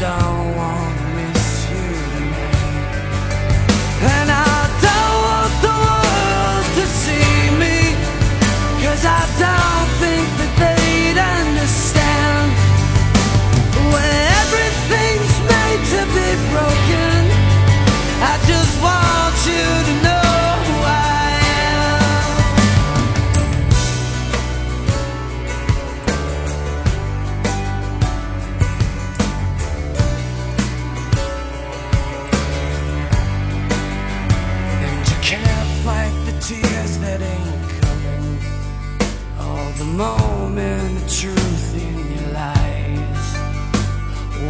don't wanna fight that ain't coming. All the moment of truth in your lies.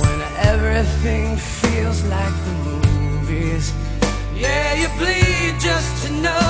When everything feels like the movies. Yeah, you bleed just to know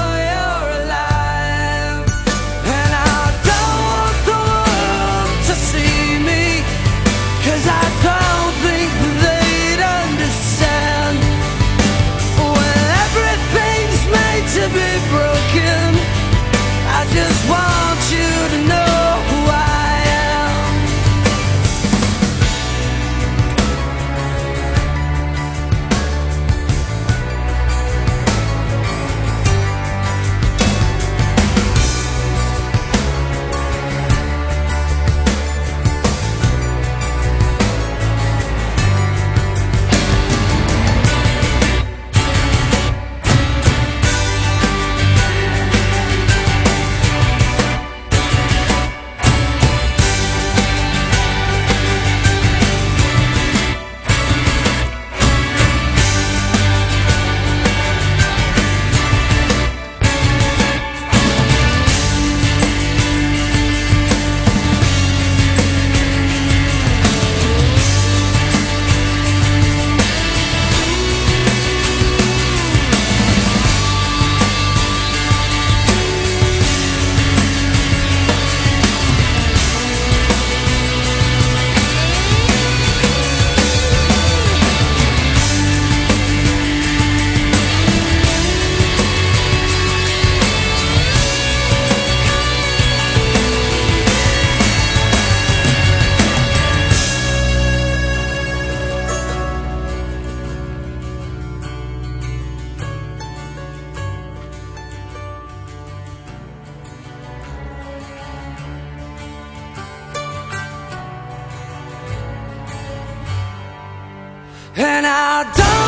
And I don't